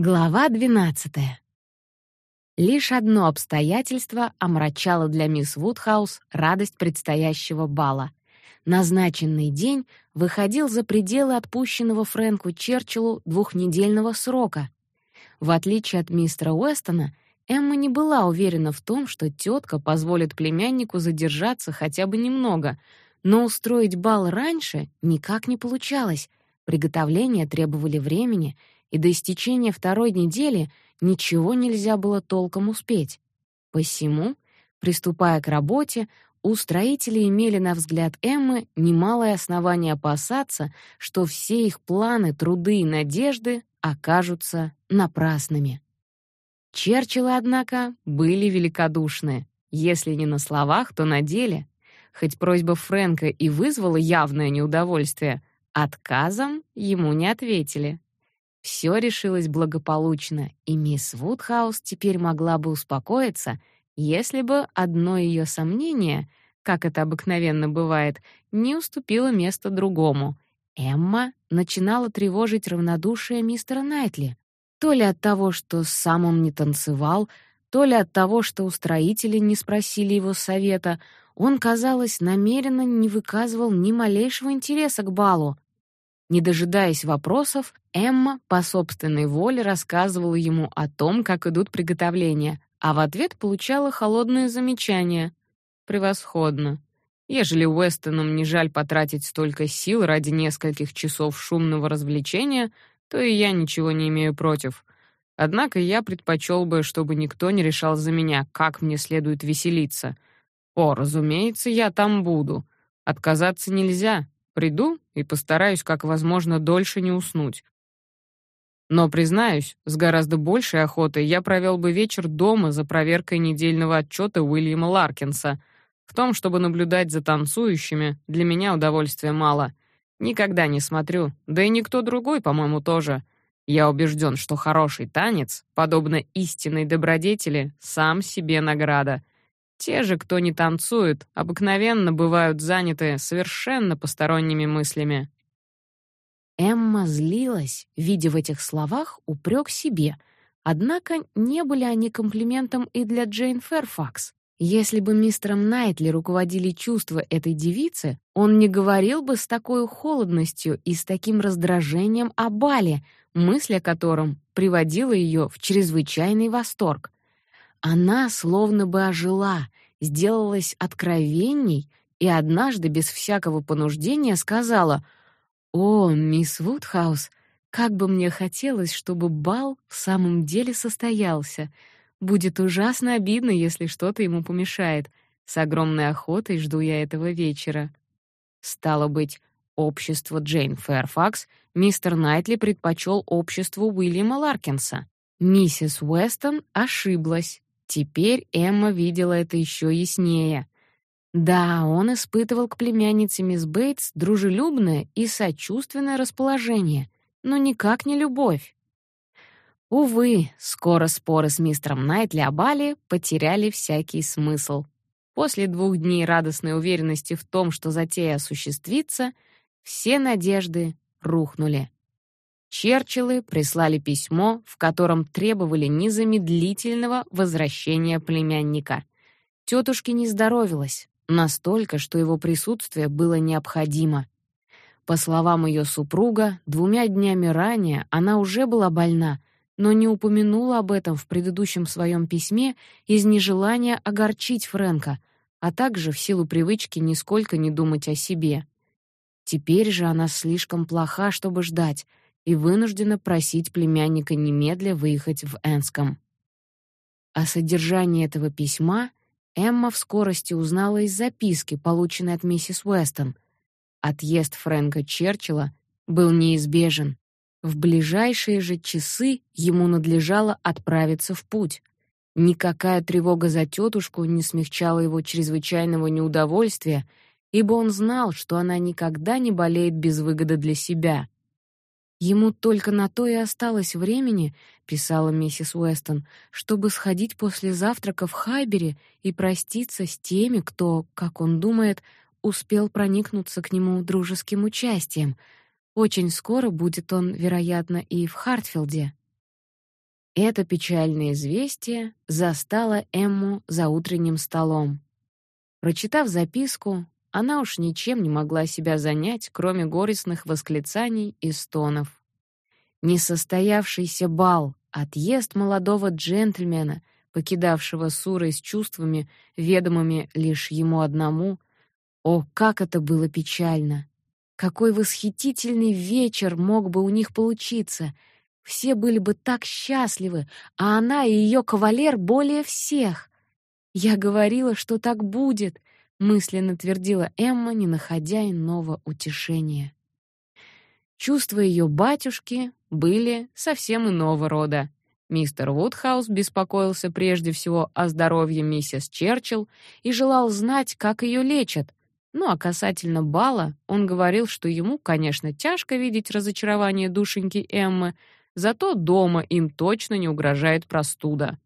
Глава 12. Лишь одно обстоятельство омрачало для мисс Вудхаус радость предстоящего бала. Назначенный день выходил за пределы отпущенного Фрэнку Черчиллу двухнедельного срока. В отличие от мистера Уэстона, Эмма не была уверена в том, что тетка позволит племяннику задержаться хотя бы немного, но устроить бал раньше никак не получалось. Приготовления требовали времени — и до истечения второй недели ничего нельзя было толком успеть. Посему, приступая к работе, у строителей имели на взгляд Эммы немалое основание опасаться, что все их планы, труды и надежды окажутся напрасными. Черчиллы, однако, были великодушны, если не на словах, то на деле. Хоть просьба Фрэнка и вызвала явное неудовольствие, отказом ему не ответили. Все решилось благополучно, и мисс Вудхаус теперь могла бы успокоиться, если бы одно ее сомнение, как это обыкновенно бывает, не уступило место другому. Эмма начинала тревожить равнодушие мистера Найтли. То ли от того, что сам он не танцевал, то ли от того, что устроители не спросили его совета, он, казалось, намеренно не выказывал ни малейшего интереса к балу. Не дожидаясь вопросов, Эмма по собственной воле рассказывала ему о том, как идут приготовления, а в ответ получала холодные замечания. Превосходно. Ежели Уэстонам не жаль потратить столько сил ради нескольких часов шумного развлечения, то и я ничего не имею против. Однако я предпочел бы, чтобы никто не решал за меня, как мне следует веселиться. О, разумеется, я там буду. Отказаться нельзя, Приду и постараюсь как возможно дольше не уснуть. Но признаюсь, с гораздо большей охотой я провел бы вечер дома за проверкой недельного отчета Уильяма Ларкинса. В том, чтобы наблюдать за танцующими, для меня удовольствия мало. Никогда не смотрю, да и никто другой, по-моему, тоже. Я убежден, что хороший танец, подобно истинной добродетели, сам себе награда. Те же, кто не танцует, обыкновенно бывают заняты совершенно посторонними мыслями. Эмма злилась, видя в этих словах упрек себе. Однако не были они комплиментом и для Джейн Ферфакс. Если бы мистером Найтли руководили чувства этой девицы, он не говорил бы с такой холодностью и с таким раздражением о бале, мысль о котором приводила ее в чрезвычайный восторг. Она словно бы ожила, сделалась откровенней и однажды без всякого понуждения сказала: "О, мисс Вудхаус, как бы мне хотелось, чтобы бал в самом деле состоялся. Будет ужасно обидно, если что-то ему помешает. С огромной охотой жду я этого вечера". Стало быть, общество Джейн Фэрфакс мистер Найтли предпочел обществу Уильяма Ларкинса. Миссис Уэстон ошиблась. Теперь Эмма видела это еще яснее. Да, он испытывал к племяннице мисс Бейтс дружелюбное и сочувственное расположение, но никак не любовь. Увы, скоро споры с мистером Найтли о Бали потеряли всякий смысл. После двух дней радостной уверенности в том, что затея осуществится, все надежды рухнули. Черчиллы прислали письмо, в котором требовали незамедлительного возвращения племянника. Тетушке не здоровилось, настолько, что его присутствие было необходимо. По словам ее супруга, двумя днями ранее она уже была больна, но не упомянула об этом в предыдущем своем письме из нежелания огорчить Фрэнка, а также в силу привычки нисколько не думать о себе. Теперь же она слишком плоха, чтобы ждать, и вынуждена просить племянника немедля выехать в Энском. О содержании этого письма Эмма в скорости узнала из записки, полученной от миссис Уэстон. Отъезд Фрэнка Черчилля был неизбежен. В ближайшие же часы ему надлежало отправиться в путь. Никакая тревога за тетушку не смягчала его чрезвычайного неудовольствия, ибо он знал, что она никогда не болеет без выгоды для себя. Ему только на то и осталось времени, писала миссис Уэстон, чтобы сходить после завтрака в Хайбере и проститься с теми, кто, как он думает, успел проникнуться к нему дружеским участием. Очень скоро будет он, вероятно, и в Хартфилде. Это печальное известие застало Эмму за утренним столом. Прочитав записку, она уж ничем не могла себя занять, кроме горестных восклицаний и стонов. Несостоявшийся бал, отъезд молодого джентльмена, покидавшего Сурой с чувствами, ведомыми лишь ему одному. О, как это было печально! Какой восхитительный вечер мог бы у них получиться! Все были бы так счастливы, а она и ее кавалер более всех. Я говорила, что так будет, мысленно твердила Эмма, не находя иного утешения. Чувства ее батюшки были совсем иного рода. Мистер Вудхаус беспокоился прежде всего о здоровье миссис Черчилл и желал знать, как ее лечат. Ну а касательно бала, он говорил, что ему, конечно, тяжко видеть разочарование душеньки Эммы, зато дома им точно не угрожает простуда.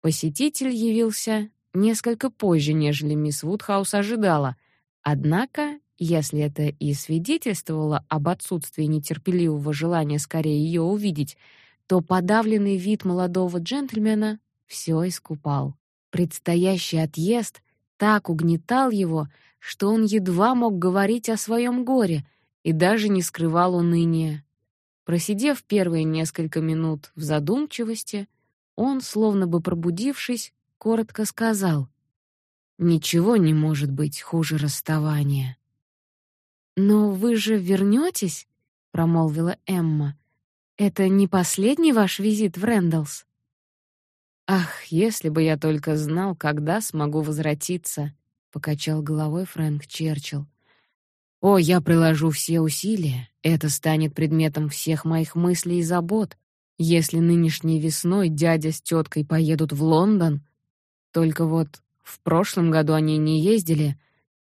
Посетитель явился несколько позже, нежели мисс Вудхаус ожидала. Однако, если это и свидетельствовало об отсутствии нетерпеливого желания скорее ее увидеть, то подавленный вид молодого джентльмена все искупал. Предстоящий отъезд так угнетал его, что он едва мог говорить о своем горе и даже не скрывал уныния. Просидев первые несколько минут в задумчивости, он, словно бы пробудившись, коротко сказал: "Ничего не может быть хуже расставания". "Но вы же вернетесь?" промолвила Эмма. "Это не последний ваш визит в Рэндаллс?" Ах, если бы я только знал, когда смогу возвратиться, покачал головой Фрэнк Черчилл. О, я приложу все усилия. Это станет предметом всех моих мыслей и забот. Если нынешней весной дядя с теткой поедут в Лондон, только вот в прошлом году они не ездили,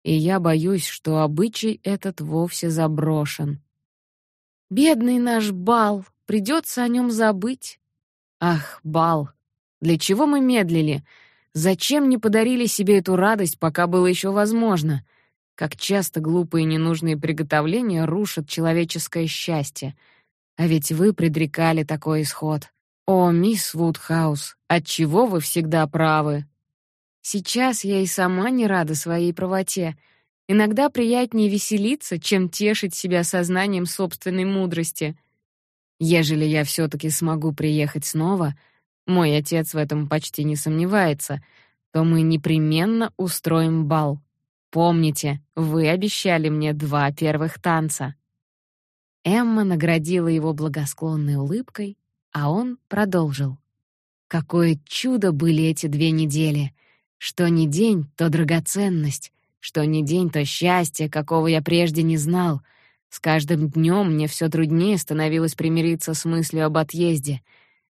и я боюсь, что обычай этот вовсе заброшен. Бедный наш бал, придется о нем забыть. Ах, бал, для чего мы медлили? Зачем не подарили себе эту радость, пока было еще возможно? Как часто глупые ненужные приготовления рушат человеческое счастье. А ведь вы предрекали такой исход. О, мисс Вудхаус, отчего вы всегда правы? Сейчас я и сама не рада своей правоте. Иногда приятнее веселиться, чем тешить себя сознанием собственной мудрости. Ежели я все таки смогу приехать снова, мой отец в этом почти не сомневается, то мы непременно устроим бал. Помните, вы обещали мне два первых танца. Эмма наградила его благосклонной улыбкой, а он продолжил. Какое чудо были эти две недели! Что ни день, то драгоценность, что ни день, то счастье, какого я прежде не знал. С каждым днем мне все труднее становилось примириться с мыслью об отъезде.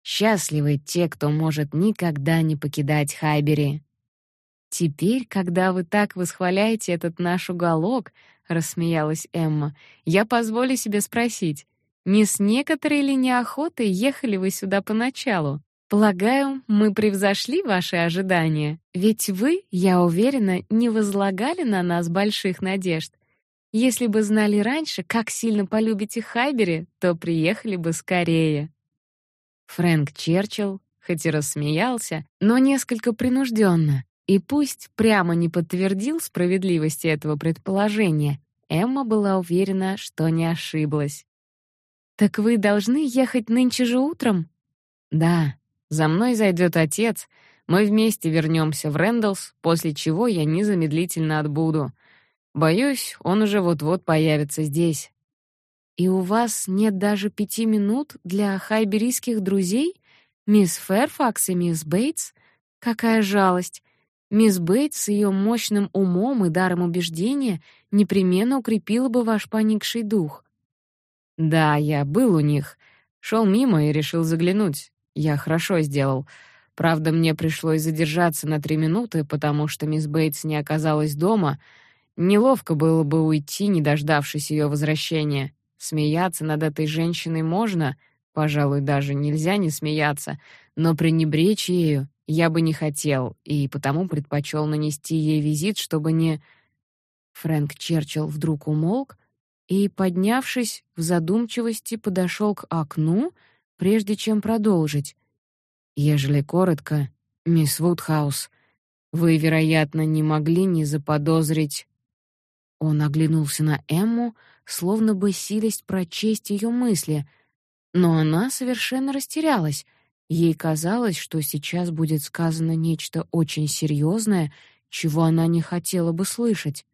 Счастливы те, кто может никогда не покидать Хайбери. Теперь, когда вы так восхваляете этот наш уголок, рассмеялась Эмма, я позволю себе спросить: не с некоторой ли неохотой ехали вы сюда поначалу? Полагаю, мы превзошли ваши ожидания, ведь вы, я уверена, не возлагали на нас больших надежд. Если бы знали раньше, как сильно полюбите Хайбери, то приехали бы скорее. Фрэнк Черчилл хоть и рассмеялся, но несколько принужденно, и пусть прямо не подтвердил справедливости этого предположения, Эмма была уверена, что не ошиблась. Так вы должны ехать нынче же утром? Да, за мной зайдет отец, мы вместе вернемся в Рэндаллс, после чего я незамедлительно отбуду. Боюсь, он уже вот-вот появится здесь. И у вас нет даже пяти минут для хайберийских друзей, мисс Фэрфакс и мисс Бейтс? Какая жалость! Мисс Бейтс с ее мощным умом и даром убеждения непременно укрепила бы ваш поникший дух. Да, я был у них, шел мимо и решил заглянуть. Я хорошо сделал. Правда, мне пришлось задержаться на три минуты, потому что мисс Бейтс не оказалась дома. Неловко было бы уйти, не дождавшись ее возвращения. Смеяться над этой женщиной можно, пожалуй, даже нельзя не смеяться, но пренебречь ею я бы не хотел, и потому предпочел нанести ей визит, чтобы не Фрэнк Черчилл вдруг умолк и, поднявшись в задумчивости, подошел к окну, прежде чем продолжить. Ежели коротко, мисс Вудхаус, вы, вероятно, не могли не заподозрить. Он оглянулся на Эмму, словно бы силясь прочесть ее мысли, но она совершенно растерялась. Ей казалось, что сейчас будет сказано нечто очень серьезное, чего она не хотела бы слышать.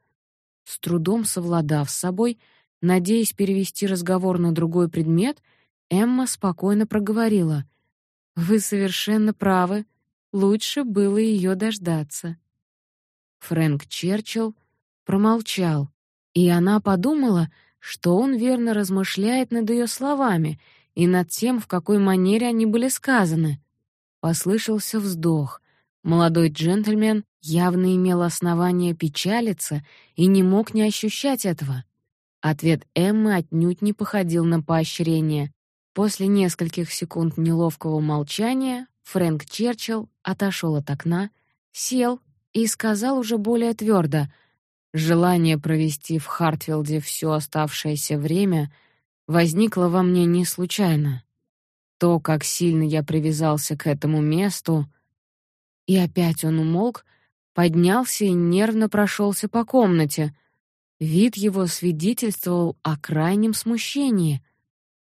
С трудом совладав с собой, надеясь перевести разговор на другой предмет, Эмма спокойно проговорила: "Вы совершенно правы. Лучше было ее дождаться". Фрэнк Черчилл промолчал, и она подумала, что он верно размышляет над ее словами и над тем, в какой манере они были сказаны. Послышался вздох. Молодой джентльмен явно имел основание печалиться и не мог не ощущать этого. Ответ Эммы отнюдь не походил на поощрение. После нескольких секунд неловкого молчания Фрэнк Черчилл отошел от окна, сел и сказал уже более твердо: "Желание провести в Хартфилде все оставшееся время — возникла во мне не случайно. То, как сильно я привязался к этому месту, и опять он умолк, поднялся и нервно прошелся по комнате. Вид его свидетельствовал о крайнем смущении.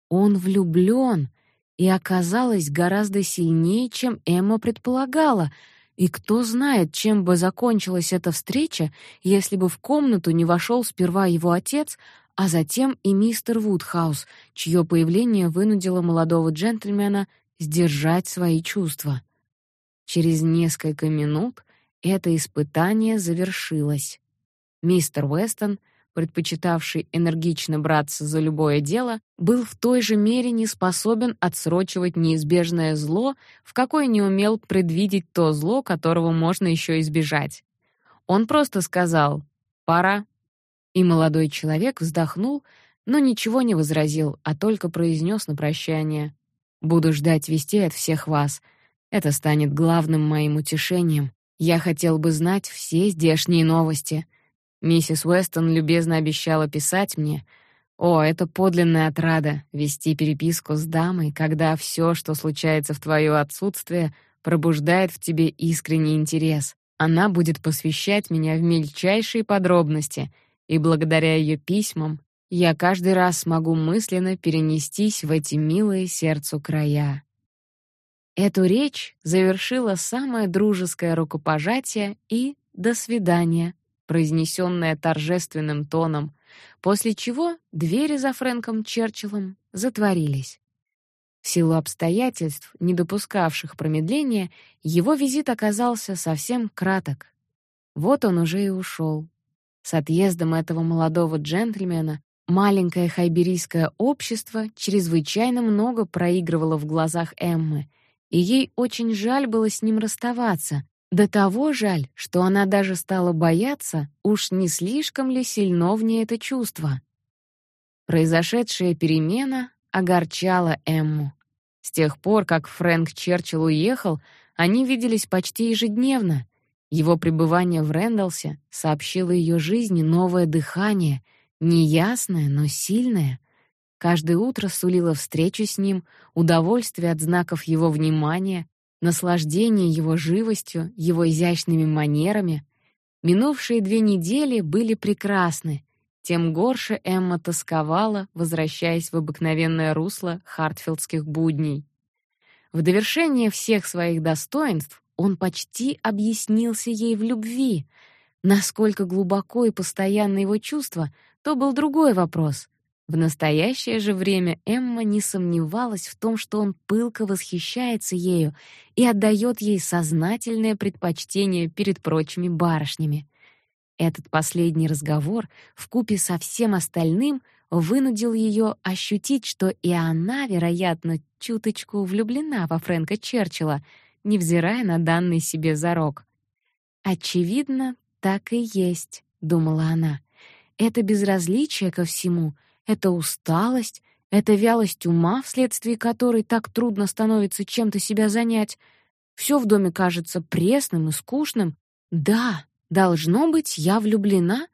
Он влюблён, и оказалось гораздо сильнее, чем Эмма предполагала. И кто знает, чем бы закончилась эта встреча, если бы в комнату не вошел сперва его отец, а затем и мистер Вудхаус, чье появление вынудило молодого джентльмена сдержать свои чувства. Через несколько минут это испытание завершилось. Мистер Уэстон, предпочитавший энергично браться за любое дело, был в той же мере не способен отсрочивать неизбежное зло, в какой не умел предвидеть то зло, которого можно еще избежать. Он просто сказал: "Пора". И молодой человек вздохнул, но ничего не возразил, а только произнес на прощание: "Буду ждать вестей от всех вас. Это станет главным моим утешением. Я хотел бы знать все здешние новости. Миссис Уэстон любезно обещала писать мне. О, это подлинная отрада вести переписку с дамой, когда все, что случается в твое отсутствие, пробуждает в тебе искренний интерес. Она будет посвящать меня в мельчайшие подробности." и благодаря ее письмам я каждый раз смогу мысленно перенестись в эти милые сердцу края. Эту речь завершила самое дружеское рукопожатие и «до свидания», произнесенное торжественным тоном, после чего двери за Фрэнком Черчиллом затворились. В силу обстоятельств, не допускавших промедления, его визит оказался совсем краток. Вот он уже и ушел. С отъездом этого молодого джентльмена маленькое хайберийское общество чрезвычайно много проигрывало в глазах Эммы, и ей очень жаль было с ним расставаться. До того жаль, что она даже стала бояться, уж не слишком ли сильно в ней это чувство. Произошедшая перемена огорчала Эмму. С тех пор, как Фрэнк Черчилл уехал, они виделись почти ежедневно, его пребывание в Рэндалсе сообщило ее жизни новое дыхание, неясное, но сильное. Каждое утро сулило встречу с ним, удовольствие от знаков его внимания, наслаждение его живостью, его изящными манерами. Минувшие две недели были прекрасны. Тем горше Эмма тосковала, возвращаясь в обыкновенное русло хартфилдских будней. В довершение всех своих достоинств он почти объяснился ей в любви. Насколько глубоко и постоянно его чувства, то был другой вопрос. В настоящее же время Эмма не сомневалась в том, что он пылко восхищается ею и отдает ей сознательное предпочтение перед прочими барышнями. Этот последний разговор в купе со всем остальным вынудил ее ощутить, что и она, вероятно, чуточку влюблена во Фрэнка Черчилля, невзирая на данный себе зарок. Очевидно, так и есть, думала она. Это безразличие ко всему, это усталость, это вялость ума, вследствие которой так трудно становится чем-то себя занять. Все в доме кажется пресным и скучным. Да, должно быть, я влюблена,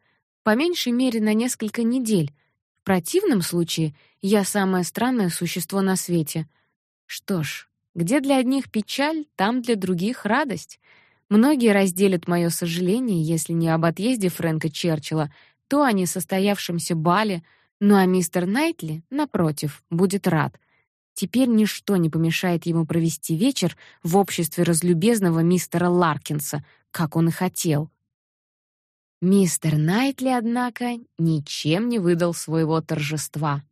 по меньшей мере на несколько недель. В противном случае я самое странное существо на свете. Что ж, Где для одних печаль, там для других радость. Многие разделят мое сожаление, если не об отъезде Фрэнка Черчилля, то о несостоявшемся бале, ну а мистер Найтли, напротив, будет рад. Теперь ничто не помешает ему провести вечер в обществе разлюбезного мистера Ларкинса, как он и хотел. Мистер Найтли, однако, ничем не выдал своего торжества.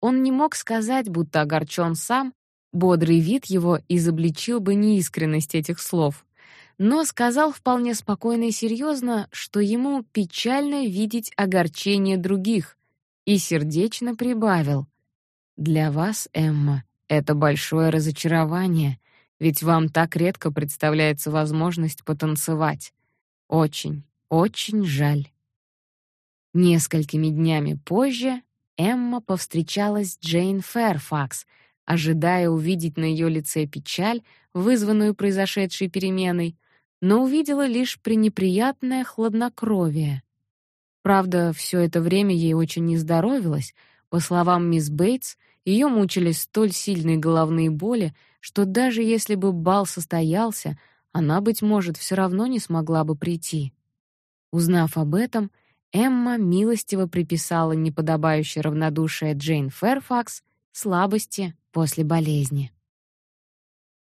Он не мог сказать, будто огорчен сам, бодрый вид его изобличил бы неискренность этих слов, но сказал вполне спокойно и серьезно, что ему печально видеть огорчение других, и сердечно прибавил: "Для вас, Эмма, это большое разочарование, ведь вам так редко представляется возможность потанцевать. Очень, очень жаль. Несколькими днями позже Эмма повстречалась с Джейн Фэрфакс, ожидая увидеть на ее лице печаль, вызванную произошедшей переменой, но увидела лишь пренеприятное хладнокровие. Правда, все это время ей очень не здоровилось. По словам мисс Бейтс, ее мучили столь сильные головные боли, что даже если бы бал состоялся, она быть может все равно не смогла бы прийти. Узнав об этом, Эмма милостиво приписала неподобающее равнодушие Джейн Фэрфакс слабости после болезни.